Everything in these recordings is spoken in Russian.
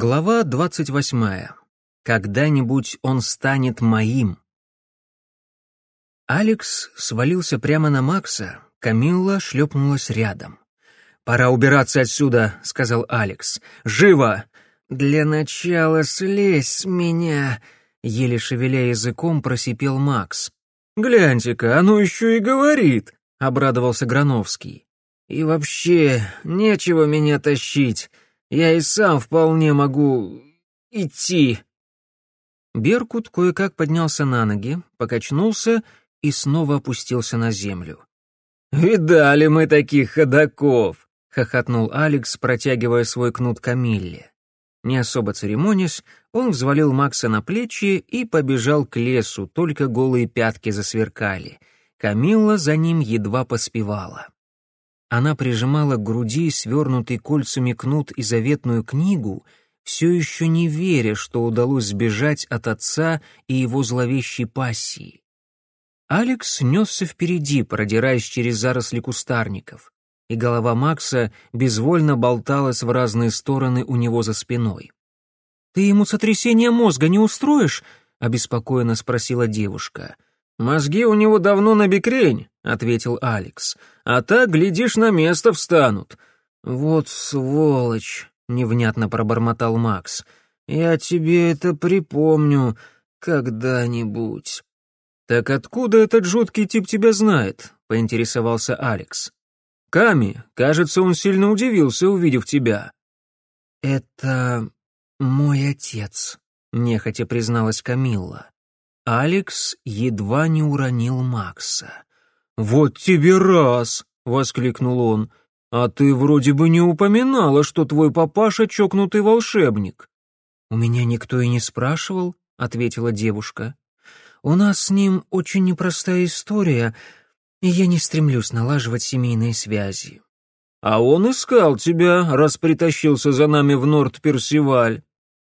Глава двадцать восьмая. Когда-нибудь он станет моим. Алекс свалился прямо на Макса, Камилла шлепнулась рядом. «Пора убираться отсюда», — сказал Алекс. «Живо!» «Для начала слезь с меня», — еле шевеля языком просипел Макс. «Гляньте-ка, оно еще и говорит», — обрадовался Грановский. «И вообще, нечего меня тащить. Я и сам вполне могу... идти». Беркут кое-как поднялся на ноги, покачнулся и снова опустился на землю. «Видали мы таких ходаков!» — хохотнул Алекс, протягивая свой кнут Камилле. Не особо церемонясь, он взвалил Макса на плечи и побежал к лесу, только голые пятки засверкали. Камилла за ним едва поспевала. Она прижимала к груди свернутый кольцами кнут и заветную книгу, все еще не веря, что удалось сбежать от отца и его зловещей пассии. Алекс несся впереди, продираясь через заросли кустарников, и голова Макса безвольно болталась в разные стороны у него за спиной. «Ты ему сотрясение мозга не устроишь?» — обеспокоенно спросила девушка. «Мозги у него давно на бекрень», — ответил Алекс. «А так, глядишь, на место встанут». «Вот сволочь», — невнятно пробормотал Макс. «Я тебе это припомню когда-нибудь». «Так откуда этот жуткий тип тебя знает?» — поинтересовался Алекс. «Ками, кажется, он сильно удивился, увидев тебя». «Это мой отец», — нехотя призналась Камилла. Алекс едва не уронил Макса. «Вот тебе раз!» — воскликнул он. «А ты вроде бы не упоминала, что твой папаша чокнутый волшебник». «У меня никто и не спрашивал», — ответила девушка. У нас с ним очень непростая история, и я не стремлюсь налаживать семейные связи». «А он искал тебя, раз притащился за нами в Норд-Персиваль».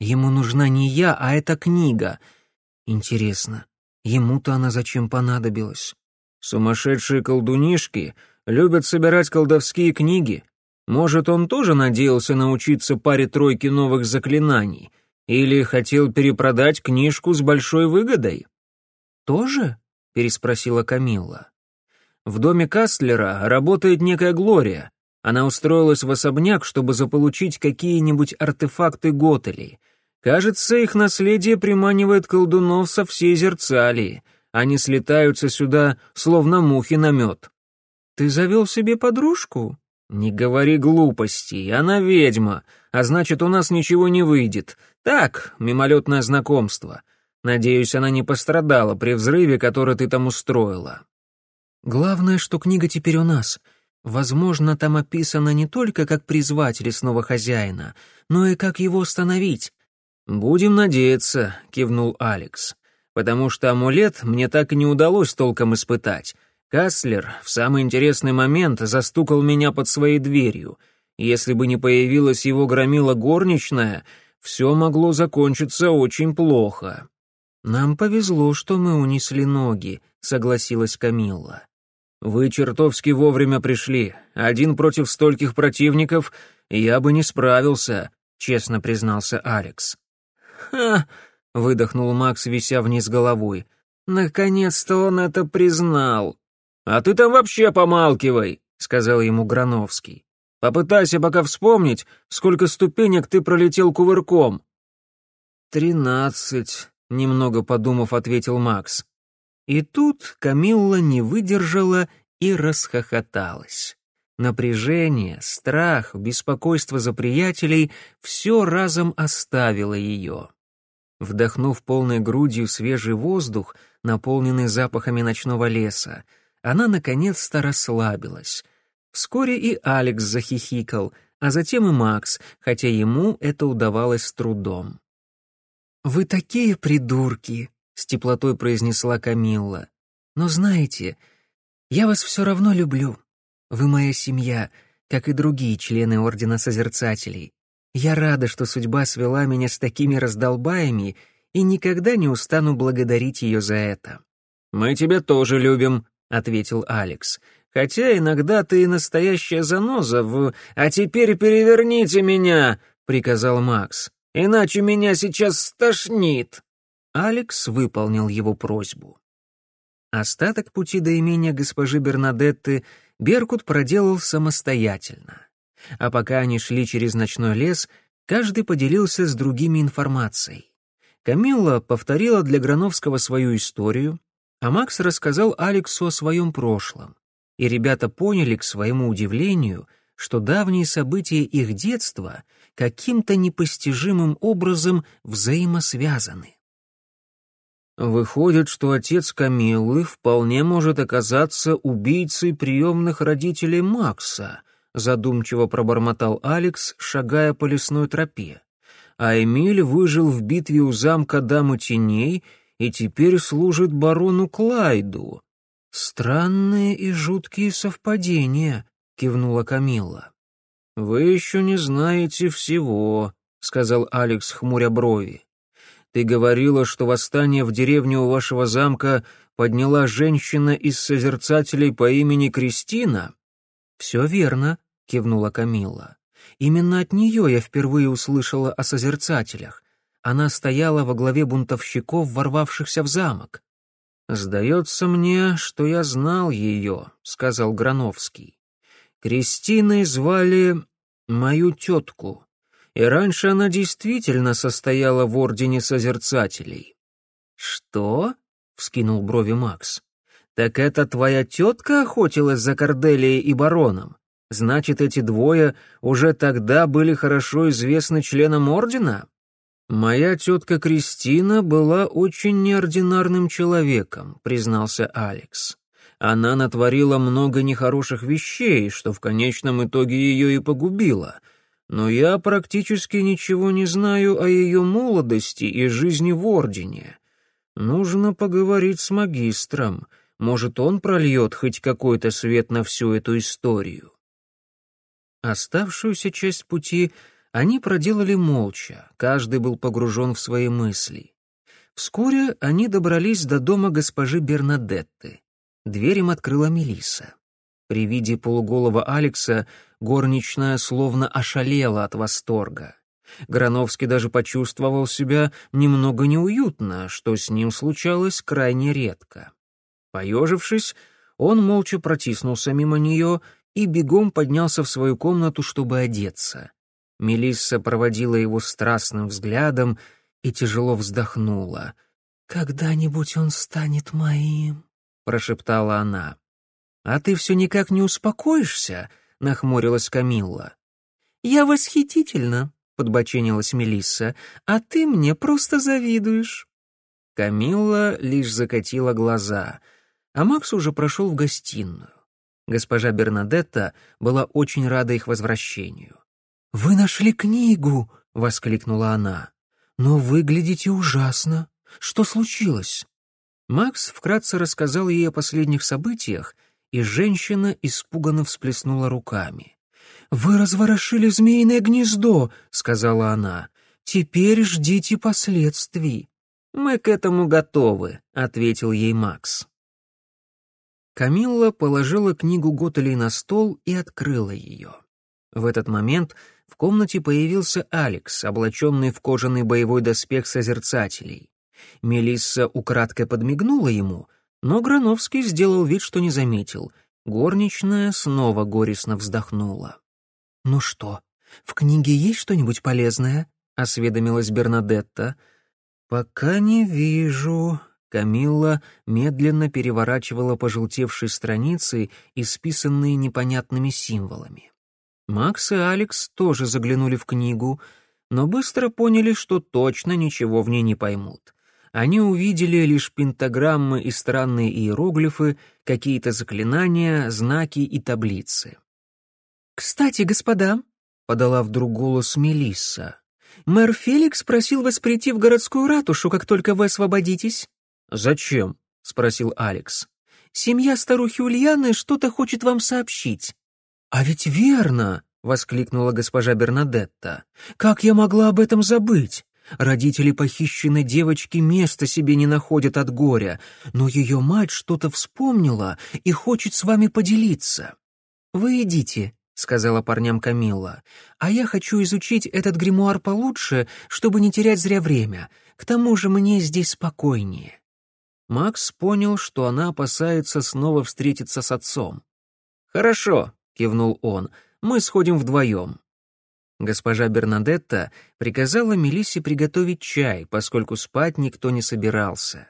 «Ему нужна не я, а эта книга. Интересно, ему-то она зачем понадобилась?» «Сумасшедшие колдунишки любят собирать колдовские книги. Может, он тоже надеялся научиться паре-тройки новых заклинаний?» Или хотел перепродать книжку с большой выгодой? «Тоже?» — переспросила Камилла. «В доме Кастлера работает некая Глория. Она устроилась в особняк, чтобы заполучить какие-нибудь артефакты Готели. Кажется, их наследие приманивает колдунов со всей Зерцалии. Они слетаются сюда, словно мухи на мед». «Ты завел себе подружку?» «Не говори глупостей, она ведьма, а значит, у нас ничего не выйдет. Так, мимолетное знакомство. Надеюсь, она не пострадала при взрыве, который ты там устроила. Главное, что книга теперь у нас. Возможно, там описано не только как призвать лесного хозяина, но и как его остановить. Будем надеяться, кивнул Алекс. Потому что амулет мне так и не удалось толком испытать. Каслер в самый интересный момент застукал меня под своей дверью. Если бы не появилась его громила горничная, все могло закончиться очень плохо. «Нам повезло, что мы унесли ноги», — согласилась Камилла. «Вы чертовски вовремя пришли. Один против стольких противников я бы не справился», — честно признался Алекс. «Ха!» — выдохнул Макс, вися вниз головой. «Наконец-то он это признал». «А ты там вообще помалкивай», — сказал ему Грановский. «Попытайся пока вспомнить, сколько ступенек ты пролетел кувырком». «Тринадцать», немного подумав, ответил Макс. И тут Камилла не выдержала и расхохоталась. Напряжение, страх, беспокойство за приятелей — все разом оставило ее. Вдохнув полной грудью свежий воздух, наполненный запахами ночного леса, она наконец-то расслабилась. Вскоре и Алекс захихикал, а затем и Макс, хотя ему это удавалось с трудом. «Вы такие придурки», — с теплотой произнесла Камилла. «Но знаете, я вас все равно люблю. Вы моя семья, как и другие члены Ордена Созерцателей. Я рада, что судьба свела меня с такими раздолбаями и никогда не устану благодарить ее за это». «Мы тебя тоже любим», — ответил Алекс. «Хотя иногда ты настоящая заноза в... А теперь переверните меня!» — приказал Макс. иначе меня сейчас стошнит». Алекс выполнил его просьбу. Остаток пути до имения госпожи Бернадетты Беркут проделал самостоятельно. А пока они шли через ночной лес, каждый поделился с другими информацией. Камилла повторила для Грановского свою историю, а Макс рассказал Алексу о своем прошлом. И ребята поняли, к своему удивлению, что давние события их детства каким-то непостижимым образом взаимосвязаны. Выходит, что отец Камиллы вполне может оказаться убийцей приемных родителей Макса, задумчиво пробормотал Алекс, шагая по лесной тропе. А Эмиль выжил в битве у замка Дамы Теней и теперь служит барону Клайду. Странные и жуткие совпадения, кивнула Камилла. Вы еще не знаете всего, сказал Алекс, хмуря брови. Ты говорила, что восстание в деревне у вашего замка подняла женщина из созерцателей по имени Кристина?» «Все верно», — кивнула Камилла. «Именно от нее я впервые услышала о созерцателях. Она стояла во главе бунтовщиков, ворвавшихся в замок». «Сдается мне, что я знал ее», — сказал Грановский. «Кристиной звали мою тетку и раньше она действительно состояла в Ордене Созерцателей». «Что?» — вскинул брови Макс. «Так это твоя тетка охотилась за Корделией и Бароном? Значит, эти двое уже тогда были хорошо известны членам Ордена?» «Моя тетка Кристина была очень неординарным человеком», — признался Алекс. «Она натворила много нехороших вещей, что в конечном итоге ее и погубило — но я практически ничего не знаю о ее молодости и жизни в Ордене. Нужно поговорить с магистром, может, он прольет хоть какой-то свет на всю эту историю. Оставшуюся часть пути они проделали молча, каждый был погружен в свои мысли. Вскоре они добрались до дома госпожи Бернадетты. Дверь им открыла Мелиса. При виде полуголого Алекса горничная словно ошалела от восторга. Грановский даже почувствовал себя немного неуютно, что с ним случалось крайне редко. Поежившись, он молча протиснулся мимо нее и бегом поднялся в свою комнату, чтобы одеться. Мелисса проводила его страстным взглядом и тяжело вздохнула. «Когда-нибудь он станет моим», — прошептала она. «А ты все никак не успокоишься?» — нахмурилась Камилла. «Я восхитительна», — подбоченилась Мелисса, «а ты мне просто завидуешь». Камилла лишь закатила глаза, а Макс уже прошел в гостиную. Госпожа Бернадетта была очень рада их возвращению. «Вы нашли книгу!» — воскликнула она. «Но выглядите ужасно. Что случилось?» Макс вкратце рассказал ей о последних событиях и женщина испуганно всплеснула руками. «Вы разворошили змеиное гнездо», — сказала она. «Теперь ждите последствий». «Мы к этому готовы», — ответил ей Макс. Камилла положила книгу Готелей на стол и открыла ее. В этот момент в комнате появился Алекс, облаченный в кожаный боевой доспех созерцателей. Мелисса украдкой подмигнула ему, но Грановский сделал вид, что не заметил. Горничная снова горестно вздохнула. «Ну что, в книге есть что-нибудь полезное?» — осведомилась Бернадетта. «Пока не вижу». Камилла медленно переворачивала пожелтевшие страницы, исписанные непонятными символами. Макс и Алекс тоже заглянули в книгу, но быстро поняли, что точно ничего в ней не поймут они увидели лишь пентаграммы и странные иероглифы, какие-то заклинания, знаки и таблицы. «Кстати, господа», — подала вдруг голос Мелисса, «мэр Феликс просил вас прийти в городскую ратушу, как только вы освободитесь». «Зачем?» — спросил Алекс. «Семья старухи Ульяны что-то хочет вам сообщить». «А ведь верно!» — воскликнула госпожа Бернадетта. «Как я могла об этом забыть? Родители похищенной девочки места себе не находят от горя, но ее мать что-то вспомнила и хочет с вами поделиться. Вы идите, — сказала парням Камилла. «А я хочу изучить этот гримуар получше, чтобы не терять зря время. К тому же мне здесь спокойнее». Макс понял, что она опасается снова встретиться с отцом. «Хорошо», — кивнул он, — «мы сходим вдвоем». Госпожа Бернадетта приказала Мелиссе приготовить чай, поскольку спать никто не собирался.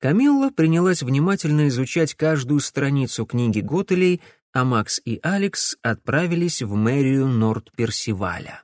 Камилла принялась внимательно изучать каждую страницу книги Готелей, а Макс и Алекс отправились в мэрию Норт-Персиваля.